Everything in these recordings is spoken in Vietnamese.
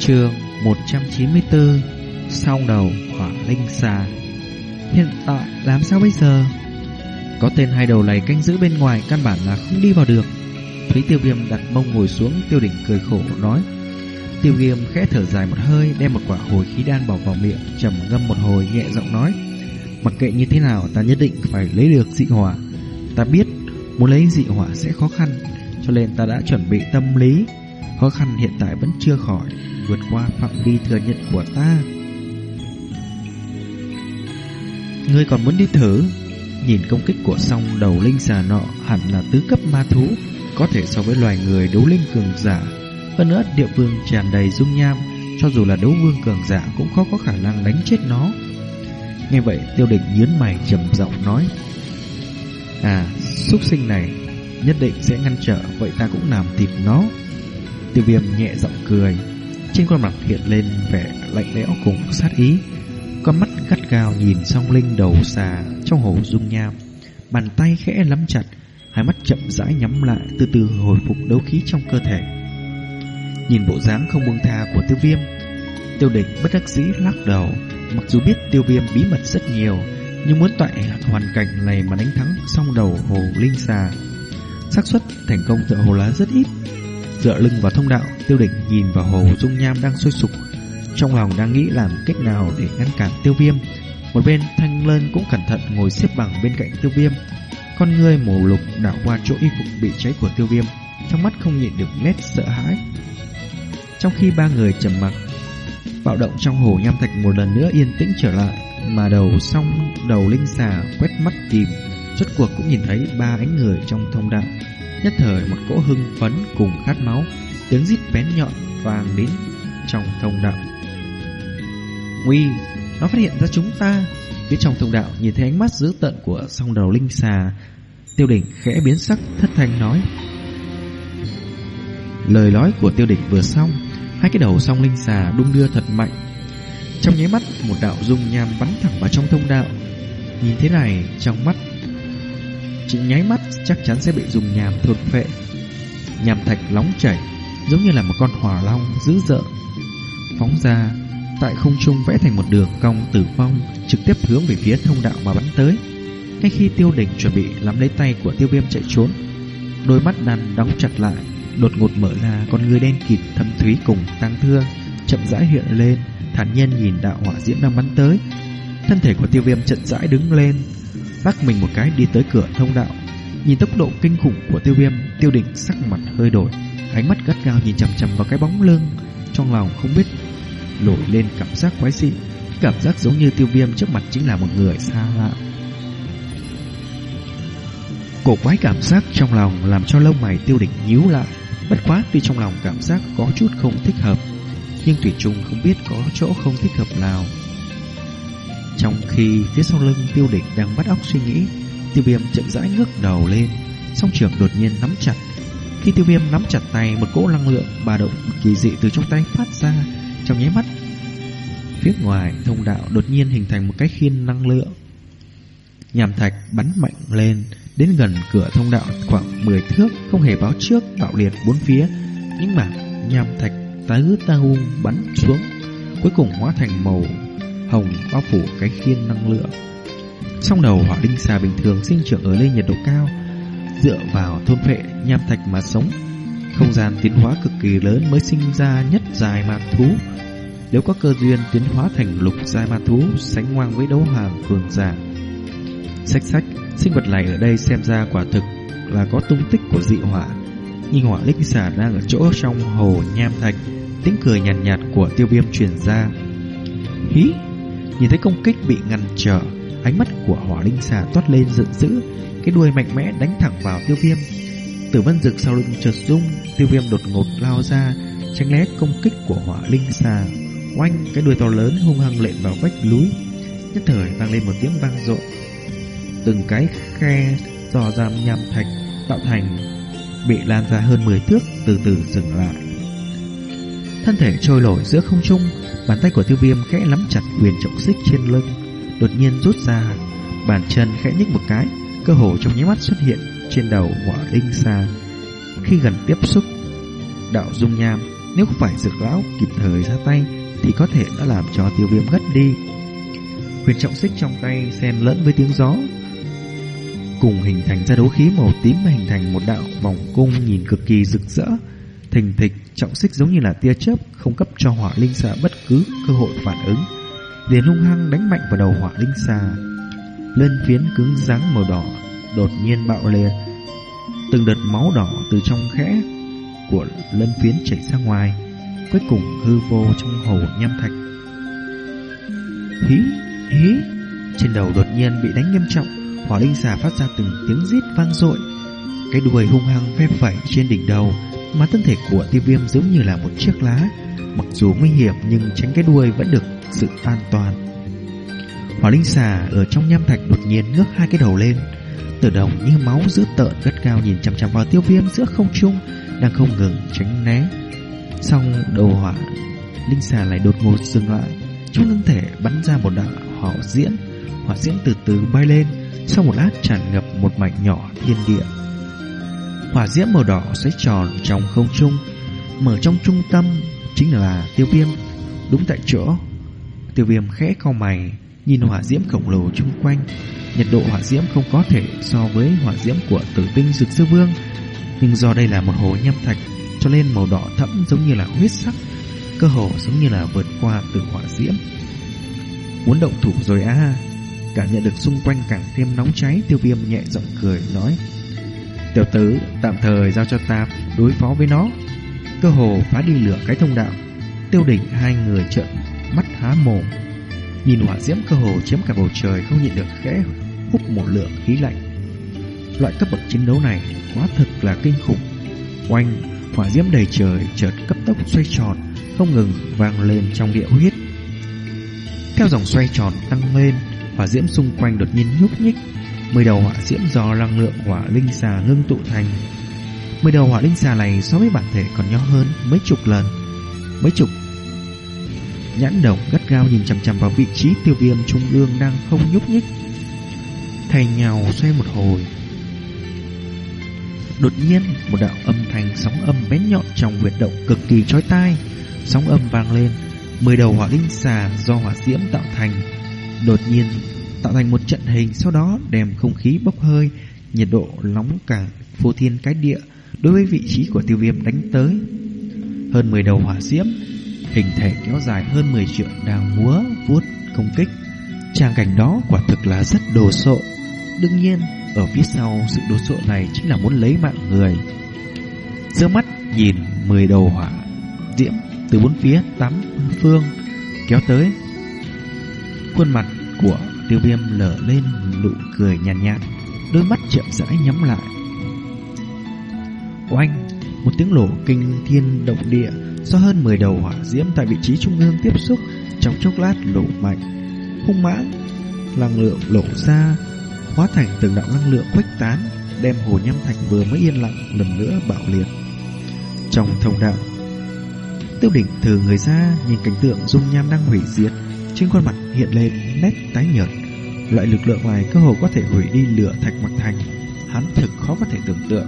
Trường 194 Sau đầu hỏa linh xà. Hiện tại làm sao bây giờ? Có tên hai đầu này canh giữ bên ngoài Căn bản là không đi vào được. Thấy tiêu viêm đặt mông ngồi xuống Tiêu đỉnh cười khổ nói. Tiêu viêm khẽ thở dài một hơi, Đem một quả hồi khí đan bỏ vào miệng, trầm ngâm một hồi nhẹ giọng nói. Mặc kệ như thế nào, ta nhất định phải lấy được dị hỏa. Ta biết, muốn lấy dị hỏa sẽ khó khăn, Cho nên ta đã chuẩn bị tâm lý. Khó khăn hiện tại vẫn chưa khỏi, Vượt qua phạm vi thừa nhận của ta. Ngươi còn muốn đi thử? Nhìn công kích của song đầu linh xà nọ Hẳn là tứ cấp ma thú, Có thể so với loài người đấu linh cường giả. Hơn nữa, địa phương tràn đầy dung nham, Cho dù là đấu vương cường giả Cũng khó có khả năng đánh chết nó. Nghe vậy, tiêu định nhớn mày trầm giọng nói À Súc sinh này Nhất định sẽ ngăn trở, Vậy ta cũng làm thịt nó. Tiêu viêm nhẹ giọng cười. Trên khuôn mặt hiện lên vẻ lạnh lẽo cùng sát ý. Con mắt gắt gao nhìn song linh đầu xà Trong hồ dung nham. Bàn tay khẽ nắm chặt, Hai mắt chậm rãi nhắm lại, Từ từ hồi phục đấu khí trong cơ thể. Nhìn bộ dáng không buông tha của tiêu viêm, Tiêu địch bất đắc dĩ lắc đầu. Mặc dù biết tiêu viêm bí mật rất nhiều, Nhưng muốn tại hoàn cảnh này mà đánh thắng song đầu hồ linh xà, xác suất thành công tựa hồ lá rất ít. Dựa lưng vào thông đạo, Tiêu địch nhìn vào hồ dung nham đang sôi sục. Trong lòng đang nghĩ làm cách nào để ngăn cản tiêu viêm. Một bên thanh lân cũng cẩn thận ngồi xếp bằng bên cạnh tiêu viêm. Con người màu lục đảo qua chỗ y phục bị cháy của tiêu viêm, Trong mắt không nhịn được nét sợ hãi. Trong khi ba người trầm mặc, Bạo động trong hồ nham thạch một lần nữa yên tĩnh trở lại, Mà đầu song, đầu linh xà quét mắt tìm Rốt cuộc cũng nhìn thấy ba ánh người trong thông đạo. Nhất thời một cỗ hưng phấn cùng khát máu Tiếng rít bén nhọn vang đến trong thông đạo. Nguy, nó phát hiện ra chúng ta. Phía trong thông đạo nhìn thấy ánh mắt dữ tận của song đầu linh xà. Tiêu đỉnh khẽ biến sắc thất thanh nói. Lời nói của tiêu đỉnh vừa xong Hai cái đầu song linh xà đung đưa thật mạnh. Trong nháy mắt Một đạo dung nham bắn thẳng vào trong thông đạo. Nhìn thế này Trong mắt chỉ nháy mắt chắc chắn sẽ bị dùng nhàm thuộc phệ. Nhàm thạch nóng chảy, Giống như là một con hỏa long dữ dợ Phóng ra, Tại không trung vẽ thành một đường cong tử vong Trực tiếp hướng về phía thông đạo mà bắn tới. Ngay khi tiêu đỉnh chuẩn bị Nắm lấy tay của tiêu viêm chạy trốn, Đôi mắt đàn đóng chặt lại, Đột ngột mở ra con người đen kịt thâm thúy cùng tăng thương, Chậm rãi hiện lên, Thản nhiên nhìn đạo hỏa diễm đang bắn tới. Thân thể của tiêu viêm chậm rãi đứng lên Lắc mình một cái đi tới cửa thông đạo. Nhìn tốc độ kinh khủng của tiêu viêm, Tiêu định sắc mặt hơi đổi, Ánh mắt gắt gao nhìn chằm chằm vào cái bóng lưng. Trong lòng không biết Nổi lên cảm giác quái dị. Cảm giác giống như tiêu viêm trước mặt chính là một người xa lạ. Cổ quái cảm giác trong lòng Làm cho lông mày tiêu định nhíu lại. Bất quá vì trong lòng cảm giác có chút không thích hợp, Nhưng Thủy Trung không biết có chỗ không thích hợp nào. Trong khi phía sau lưng tiêu đỉnh đang bắt óc suy nghĩ, Tiêu viêm chậm rãi ngước đầu lên, Song trưởng đột nhiên nắm chặt. Khi tiêu viêm nắm chặt tay Một cỗ năng lượng bà động kỳ dị từ trong tay phát ra, Trong nháy mắt, Phía ngoài thông đạo đột nhiên hình thành một cái khiên năng lượng. Nhàm thạch bắn mạnh lên, Đến gần cửa thông đạo khoảng 10 thước, Không hề báo trước bạo liệt bốn phía. Những mảng nham thạch tứ ta hung bắn xuống, Cuối cùng hóa thành màu hồng bao phủ cái khiên năng lượng. Trong đầu hỏa linh xà bình thường sinh trưởng ở lên nhiệt độ cao Dựa vào thôn phệ nham thạch mà sống. Không gian tiến hóa cực kỳ lớn mới sinh ra nhất dài ma thú. Nếu có cơ duyên tiến hóa thành lục dài ma thú Sánh ngang với đấu hàng cường giả. Sách sách Sinh vật này ở đây xem ra quả thực là có tung tích của dị hỏa. Nhưng hỏa linh xà đang ở chỗ trong hồ nham thạch Tiếng cười nhàn nhạt, nhạt của tiêu viêm truyền ra. Hí! Nhìn thấy công kích bị ngăn trở Ánh mắt của hỏa linh xà toát lên giận dữ Cái đuôi mạnh mẽ đánh thẳng vào tiêu viêm. Tử vân dực sau lưng chợt rung Tiêu viêm đột ngột lao ra Tránh né công kích của hỏa linh xà Oanh cái đuôi to lớn hung hăng lện vào vách núi Nhất thời vang lên một tiếng vang rộn Từng cái khe dò giam nham thạch tạo thành bị lan ra hơn 10 thước từ từ dừng lại. Thân thể trôi nổi giữa không trung, bàn tay của tiêu viêm khẽ nắm chặt quyền trọng xích trên lưng, đột nhiên rút ra, bàn chân khẽ nhích một cái, cơ hồ trong nháy mắt xuất hiện trên đầu hỏa linh xa. Khi gần tiếp xúc, đạo dung nham Nếu không phải dược lão kịp thời ra tay Thì có thể đã làm cho tiêu viêm ngất đi. Quyền trọng xích trong tay xen lẫn với tiếng gió Cùng hình thành ra đấu khí màu tím hình thành một đạo vòng cung nhìn cực kỳ rực rỡ. Thình thịch, trọng xích giống như là tia chớp, Không cấp cho hỏa linh xà bất cứ cơ hội phản ứng. Liền hung hăng đánh mạnh vào đầu hỏa linh xà lên phiến cứng rắn màu đỏ đột nhiên bạo liệt từng đợt máu đỏ từ trong khẽ của lân phiến chảy ra ngoài, cuối cùng hư vô trong hồ nham thạch. Hí hí, trên đầu đột nhiên bị đánh nghiêm trọng, hỏa linh xà phát ra từng tiếng rít vang dội. Cái đuôi hung hăng phe phẩy trên đỉnh đầu mà thân thể của tiêu viêm giống như là một chiếc lá. Mặc dù nguy hiểm, nhưng tránh cái đuôi vẫn được sự an toàn. Hỏa linh xà ở trong nham thạch đột nhiên ngước hai cái đầu lên. Từ đồng như máu dữ tợn gắt cao nhìn chằm chằm vào tiêu viêm giữa không trung, đang không ngừng tránh né. Xong, đầu hỏa linh xà lại đột ngột dừng lại. Trong thân thể bắn ra một đạo hỏa diễn. Hỏa diễn từ từ bay lên, sau một lát tràn ngập một mảnh nhỏ thiên địa hỏa diễm màu đỏ xoay tròn trong không trung. Mở trong trung tâm chính là tiêu viêm. Đúng tại chỗ, tiêu viêm khẽ cau mày, nhìn hỏa diễm khổng lồ chung quanh. Nhiệt độ hỏa diễm không có thể so với hỏa diễm của tử tinh dược sư vương. Nhưng do đây là một hồ nhâm thạch, cho nên màu đỏ thẫm giống như là huyết sắc, cơ hồ giống như là vượt qua từ hỏa diễm. Muốn động thủ rồi à cảm nhận được xung quanh càng thêm nóng cháy, tiêu viêm nhẹ giọng cười, nói tiểu tử tạm thời giao cho ta đối phó với nó. Cơ hồ phá đi lửa cái thông đạo, tiêu đỉnh hai người trợn mắt há mồm. Nhìn hỏa diễm cơ hồ chiếm cả bầu trời, không nhịn được khẽ hút một lượng khí lạnh. Loại cấp bậc chiến đấu này quá thực là kinh khủng. Oanh, hỏa diễm đầy trời chợt cấp tốc xoay tròn, không ngừng vang lên trong địa huyết. Theo dòng xoay tròn tăng lên, hỏa diễm xung quanh đột nhiên nhúc nhích mười đầu hỏa diễm do năng lượng hỏa linh xà ngưng tụ thành. Mười đầu hỏa linh xà này so với bản thể còn nhỏ hơn mấy chục lần. Mấy chục. Nhãn đồng gắt gao nhìn chằm chằm vào vị trí tiêu viêm trung ương đang không nhúc nhích. Thay nhào xoay một hồi. Đột nhiên, một đạo âm thanh sóng âm bén nhọn trong huyệt động cực kỳ chói tai, sóng âm vang lên. Mười đầu hỏa linh xà do hỏa diễm tạo thành. Đột nhiên tạo thành một trận hình, sau đó đem không khí bốc hơi, nhiệt độ nóng cả phô thiên cái địa đối với vị trí của tiêu viêm đánh tới. Hơn 10 đầu hỏa diễm, hình thể kéo dài hơn 10 triệu đang múa vuốt công kích. Trang cảnh đó quả thực là rất đồ sộ. Đương nhiên, ở phía sau, sự đồ sộ này chính là muốn lấy mạng người. Giữa mắt nhìn 10 đầu hỏa diễm từ bốn phía tám phương kéo tới. Khuôn mặt của tiêu viêm lở lên nụ cười nhàn nhạt, nhạt đôi mắt chậm rãi nhắm lại. Oanh một tiếng nổ kinh thiên động địa do hơn 10 đầu hỏa diễm tại vị trí trung ương tiếp xúc trong chốc lát nổ mạnh. Hung mãn năng lượng lộ ra hóa thành từng đạo năng lượng khuếch tán đem hồ nhâm thạch vừa mới yên lặng lần nữa bạo liệt. Trong thông đạo tiêu đỉnh thừa người ra nhìn cảnh tượng dung nham đang hủy diệt trên khuôn mặt hiện lên nét tái nhợt loại lực lượng này cơ hồ có thể hủy đi lửa thạch mặc thành. Hắn thực khó có thể tưởng tượng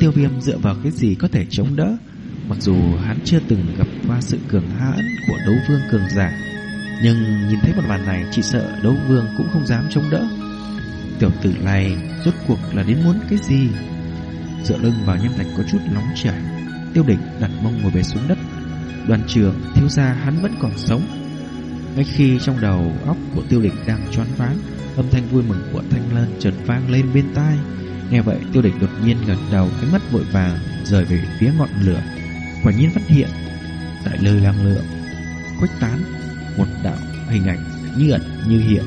tiêu viêm dựa vào cái gì có thể chống đỡ. Mặc dù hắn chưa từng gặp qua sự cường hãn của đấu vương cường giả, Nhưng nhìn thấy một màn này, chỉ sợ đấu vương cũng không dám chống đỡ. Tiểu tử này rốt cuộc là đến muốn cái gì? Dựa lưng vào nhâm thạch có chút nóng chảy, Tiêu đỉnh đặt mông ngồi về xuống đất. Đoàn trưởng thiếu gia hắn vẫn còn sống. Ngay khi trong đầu óc của tiêu đỉnh đang choáng váng, Âm thanh vui mừng của thanh lân trần vang lên bên tai. Nghe vậy, tiêu đỉnh đột nhiên gần đầu cái mắt vội vàng rời về phía ngọn lửa. Quả nhiên phát hiện, Tại lời năng lượng Khuếch tán Một đạo hình ảnh như ẩn như hiện.